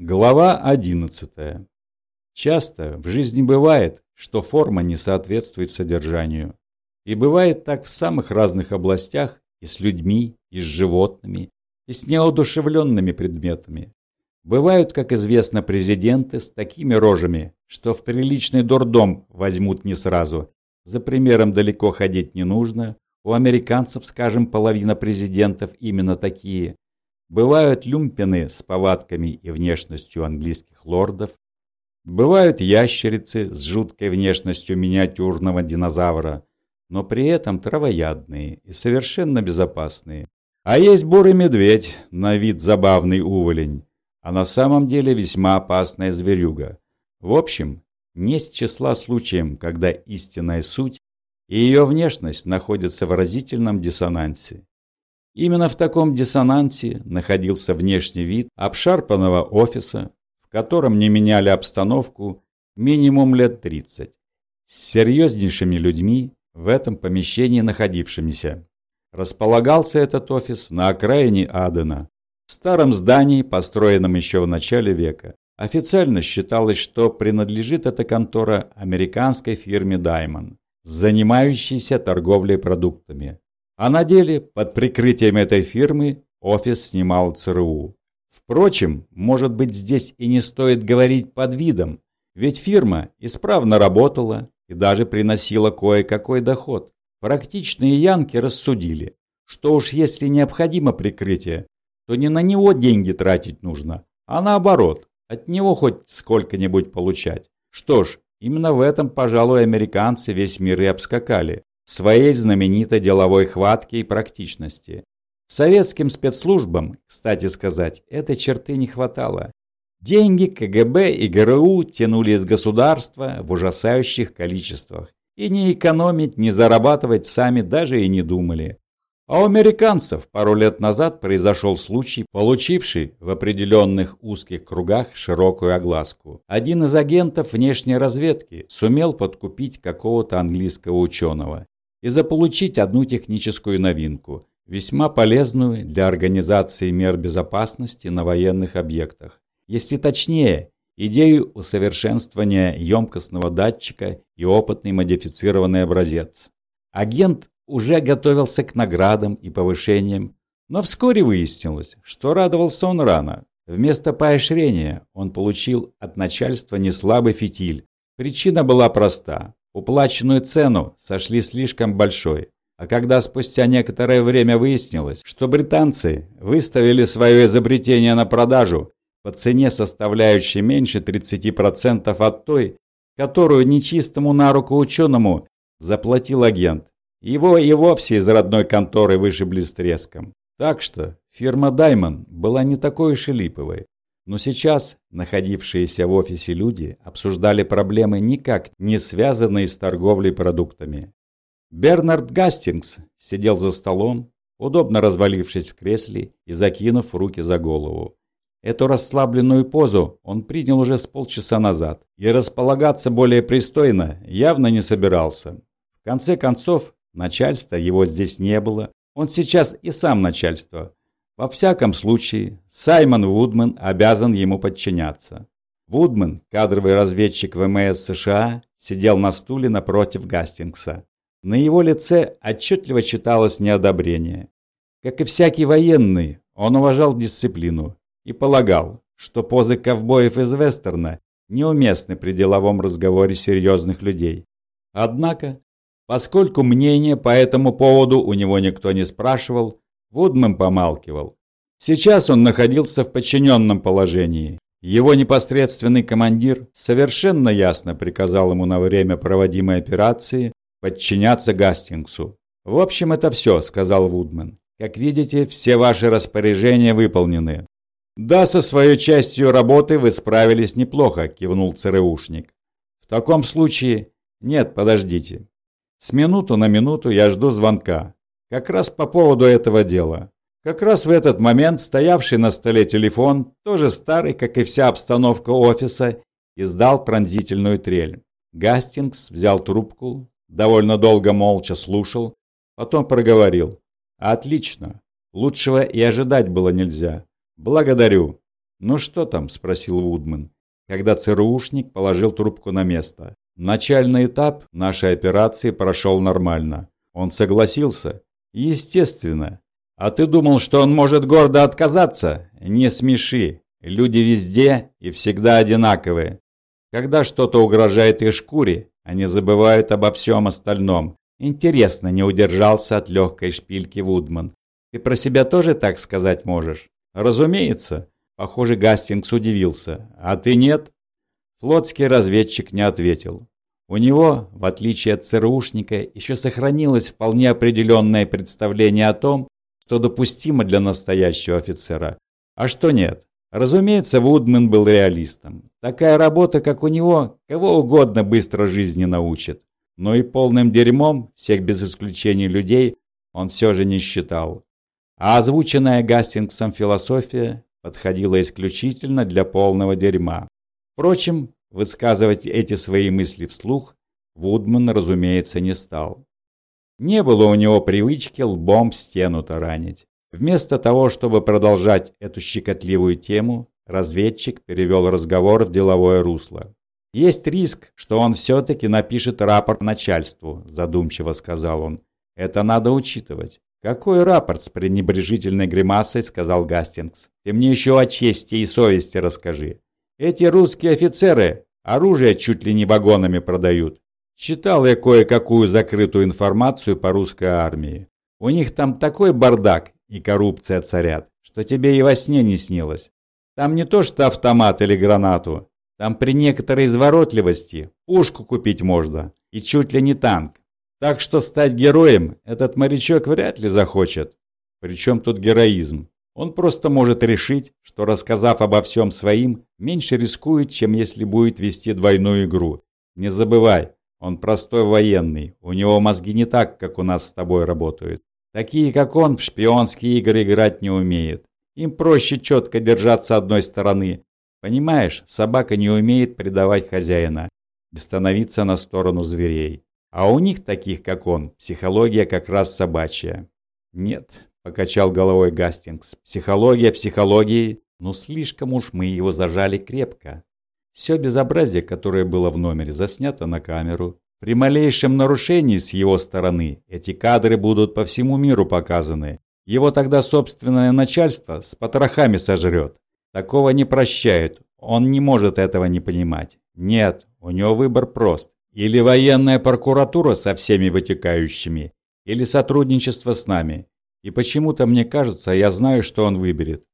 Глава 11. Часто в жизни бывает, что форма не соответствует содержанию. И бывает так в самых разных областях, и с людьми, и с животными, и с неодушевленными предметами. Бывают, как известно, президенты с такими рожами, что в приличный дурдом возьмут не сразу. За примером далеко ходить не нужно. У американцев, скажем, половина президентов именно такие – Бывают люмпины с повадками и внешностью английских лордов. Бывают ящерицы с жуткой внешностью миниатюрного динозавра, но при этом травоядные и совершенно безопасные. А есть бурый медведь, на вид забавный уволень, а на самом деле весьма опасная зверюга. В общем, не с числа случаев, когда истинная суть и ее внешность находятся в разительном диссонансе. Именно в таком диссонансе находился внешний вид обшарпанного офиса, в котором не меняли обстановку минимум лет 30, с серьезнейшими людьми в этом помещении находившимися. Располагался этот офис на окраине Адена, в старом здании, построенном еще в начале века. Официально считалось, что принадлежит эта контора американской фирме Diamond, занимающейся торговлей продуктами. А на деле, под прикрытием этой фирмы, офис снимал ЦРУ. Впрочем, может быть здесь и не стоит говорить под видом, ведь фирма исправно работала и даже приносила кое-какой доход. Практичные янки рассудили, что уж если необходимо прикрытие, то не на него деньги тратить нужно, а наоборот, от него хоть сколько-нибудь получать. Что ж, именно в этом, пожалуй, американцы весь мир и обскакали своей знаменитой деловой хватки и практичности. Советским спецслужбам, кстати сказать, этой черты не хватало. Деньги КГБ и ГРУ тянули из государства в ужасающих количествах. И не экономить, не зарабатывать сами даже и не думали. А у американцев пару лет назад произошел случай, получивший в определенных узких кругах широкую огласку. Один из агентов внешней разведки сумел подкупить какого-то английского ученого и заполучить одну техническую новинку, весьма полезную для организации мер безопасности на военных объектах. Если точнее, идею усовершенствования емкостного датчика и опытный модифицированный образец. Агент уже готовился к наградам и повышениям, но вскоре выяснилось, что радовался он рано. Вместо поощрения он получил от начальства неслабый фитиль. Причина была проста. Уплаченную цену сошли слишком большой. А когда спустя некоторое время выяснилось, что британцы выставили свое изобретение на продажу по цене, составляющей меньше 30% от той, которую нечистому на руку ученому заплатил агент, его и вовсе из родной конторы вышибли с треском. Так что фирма Diamond была не такой уж и липовой. Но сейчас находившиеся в офисе люди обсуждали проблемы никак не связанные с торговлей продуктами. Бернард Гастингс сидел за столом, удобно развалившись в кресле и закинув руки за голову. Эту расслабленную позу он принял уже с полчаса назад и располагаться более пристойно явно не собирался. В конце концов, начальства его здесь не было. Он сейчас и сам начальство, во всяком случае, Саймон Вудман обязан ему подчиняться. Вудман, кадровый разведчик ВМС США, сидел на стуле напротив Гастингса. На его лице отчетливо читалось неодобрение. Как и всякий военный, он уважал дисциплину и полагал, что позы ковбоев из вестерна неуместны при деловом разговоре серьезных людей. Однако, поскольку мнение по этому поводу у него никто не спрашивал, Вудман помалкивал. Сейчас он находился в подчиненном положении. Его непосредственный командир совершенно ясно приказал ему на время проводимой операции подчиняться Гастингсу. «В общем, это все», — сказал Вудман. «Как видите, все ваши распоряжения выполнены». «Да, со своей частью работы вы справились неплохо», — кивнул ЦРУшник. «В таком случае...» «Нет, подождите. С минуту на минуту я жду звонка. Как раз по поводу этого дела. Как раз в этот момент стоявший на столе телефон, тоже старый, как и вся обстановка офиса, издал пронзительную трель. Гастингс взял трубку, довольно долго молча слушал, потом проговорил. «Отлично. Лучшего и ожидать было нельзя. Благодарю. «Ну что там?» – спросил Вудман, когда ЦРУшник положил трубку на место. Начальный этап нашей операции прошел нормально. Он согласился? Естественно. А ты думал, что он может гордо отказаться? Не смеши. Люди везде и всегда одинаковые. Когда что-то угрожает их шкуре, они забывают обо всем остальном. Интересно, не удержался от легкой шпильки Вудман. Ты про себя тоже так сказать можешь? Разумеется. Похоже, Гастингс удивился. А ты нет? Флотский разведчик не ответил. У него, в отличие от ЦРУшника, еще сохранилось вполне определенное представление о том, что допустимо для настоящего офицера, а что нет. Разумеется, Вудман был реалистом. Такая работа, как у него, кого угодно быстро жизни научит. Но и полным дерьмом всех без исключения людей он все же не считал. А озвученная Гастингсом философия подходила исключительно для полного дерьма. Впрочем, высказывать эти свои мысли вслух Вудман, разумеется, не стал. Не было у него привычки лбом стену таранить. Вместо того, чтобы продолжать эту щекотливую тему, разведчик перевел разговор в деловое русло. «Есть риск, что он все-таки напишет рапорт начальству», – задумчиво сказал он. «Это надо учитывать». «Какой рапорт?» – с пренебрежительной гримасой сказал Гастингс. «Ты мне еще о чести и совести расскажи. Эти русские офицеры оружие чуть ли не вагонами продают. Читал я кое-какую закрытую информацию по русской армии. У них там такой бардак и коррупция царят, что тебе и во сне не снилось. Там не то что автомат или гранату, там при некоторой изворотливости пушку купить можно, и чуть ли не танк. Так что стать героем этот морячок вряд ли захочет. Причем тут героизм? Он просто может решить, что рассказав обо всем своим, меньше рискует, чем если будет вести двойную игру. Не забывай, он простой военный, у него мозги не так, как у нас с тобой работают. Такие, как он, в шпионские игры играть не умеют. Им проще четко держаться одной стороны. Понимаешь, собака не умеет предавать хозяина и становиться на сторону зверей. А у них, таких как он, психология как раз собачья. Нет, покачал головой Гастингс, психология психологии, но слишком уж мы его зажали крепко. Все безобразие, которое было в номере, заснято на камеру. При малейшем нарушении с его стороны эти кадры будут по всему миру показаны. Его тогда собственное начальство с потрохами сожрет. Такого не прощают, он не может этого не понимать. Нет, у него выбор прост. Или военная прокуратура со всеми вытекающими, или сотрудничество с нами. И почему-то мне кажется, я знаю, что он выберет.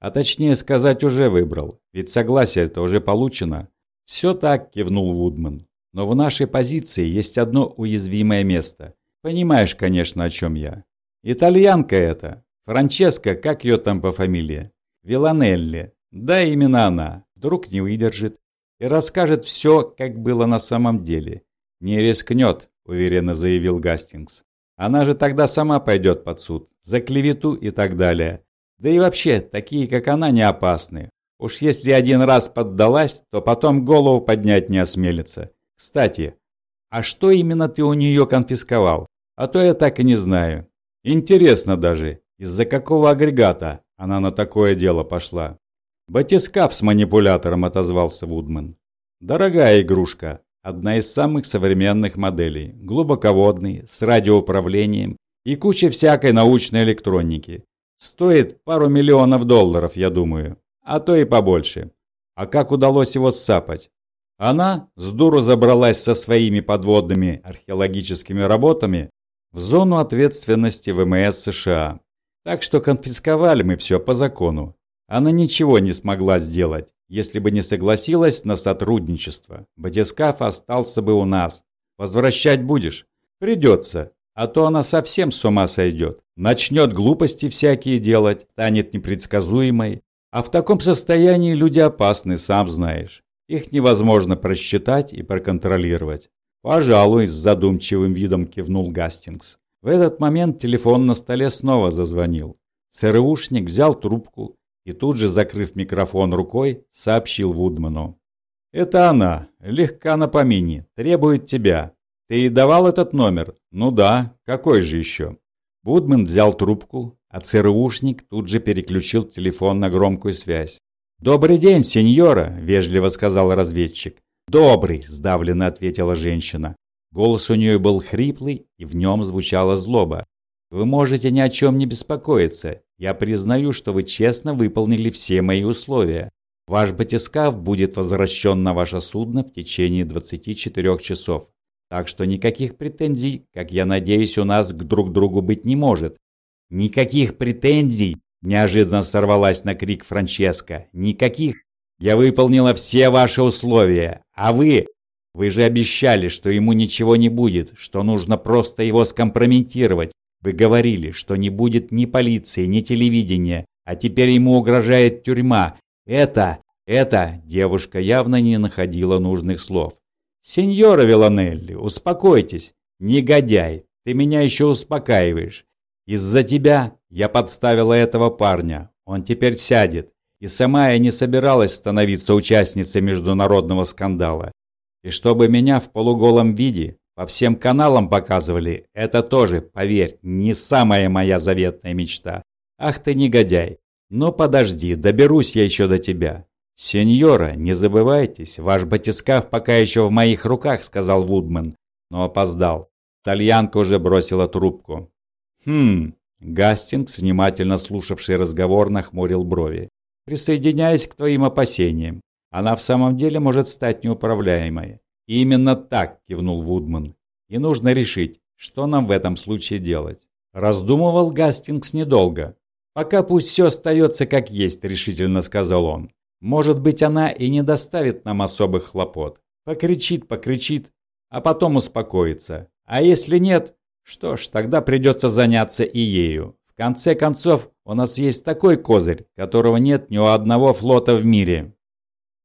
А точнее сказать, уже выбрал, ведь согласие-то уже получено. Все так, кивнул Вудман. Но в нашей позиции есть одно уязвимое место. Понимаешь, конечно, о чем я. Итальянка это. Франческа, как ее там по фамилии? Виланелли. Да, именно она. Вдруг не выдержит и расскажет все, как было на самом деле. Не рискнет, уверенно заявил Гастингс. Она же тогда сама пойдет под суд. За клевету и так далее. Да и вообще, такие как она не опасны. Уж если один раз поддалась, то потом голову поднять не осмелится. Кстати, а что именно ты у нее конфисковал? А то я так и не знаю. Интересно даже, из-за какого агрегата она на такое дело пошла. Батискаф с манипулятором отозвался Вудман. Дорогая игрушка, одна из самых современных моделей, глубоководный, с радиоуправлением и кучей всякой научной электроники. Стоит пару миллионов долларов, я думаю, а то и побольше. А как удалось его сцапать? Она с дуру забралась со своими подводными археологическими работами в зону ответственности ВМС США. Так что конфисковали мы все по закону. Она ничего не смогла сделать, если бы не согласилась на сотрудничество. Батискаф остался бы у нас. Возвращать будешь? Придется, а то она совсем с ума сойдет. Начнет глупости всякие делать, станет непредсказуемой. А в таком состоянии люди опасны, сам знаешь. Их невозможно просчитать и проконтролировать. «Пожалуй», – с задумчивым видом кивнул Гастингс. В этот момент телефон на столе снова зазвонил. ЦРУшник взял трубку и тут же, закрыв микрофон рукой, сообщил Вудману. «Это она, легка на помине, требует тебя. Ты ей давал этот номер? Ну да, какой же еще?» Вудман взял трубку, а ЦРУшник тут же переключил телефон на громкую связь. «Добрый день, сеньора!» – вежливо сказал разведчик. «Добрый!» – сдавленно ответила женщина. Голос у нее был хриплый, и в нем звучала злоба. «Вы можете ни о чем не беспокоиться. Я признаю, что вы честно выполнили все мои условия. Ваш батискаф будет возвращен на ваше судно в течение 24 часов. Так что никаких претензий, как я надеюсь, у нас к друг другу быть не может. Никаких претензий, неожиданно сорвалась на крик Франческа. Никаких. Я выполнила все ваши условия. А вы? Вы же обещали, что ему ничего не будет, что нужно просто его скомпрометировать. Вы говорили, что не будет ни полиции, ни телевидения, а теперь ему угрожает тюрьма. Это, это, девушка явно не находила нужных слов. «Сеньора Виланелли, успокойтесь. Негодяй, ты меня еще успокаиваешь. Из-за тебя я подставила этого парня. Он теперь сядет. И сама я не собиралась становиться участницей международного скандала. И чтобы меня в полуголом виде по всем каналам показывали, это тоже, поверь, не самая моя заветная мечта. Ах ты негодяй. Ну подожди, доберусь я еще до тебя. «Сеньора, не забывайтесь, ваш батискаф пока еще в моих руках», — сказал Вудман, но опоздал. Тальянка уже бросила трубку. «Хм...» — Гастингс, внимательно слушавший разговор, нахмурил брови. «Присоединяясь к твоим опасениям, она в самом деле может стать неуправляемой». «Именно так», — кивнул Вудман. «И нужно решить, что нам в этом случае делать». Раздумывал Гастингс недолго. «Пока пусть все остается как есть», — решительно сказал он. Может быть, она и не доставит нам особых хлопот. Покричит, покричит, а потом успокоится. А если нет, что ж, тогда придется заняться и ею. В конце концов, у нас есть такой козырь, которого нет ни у одного флота в мире.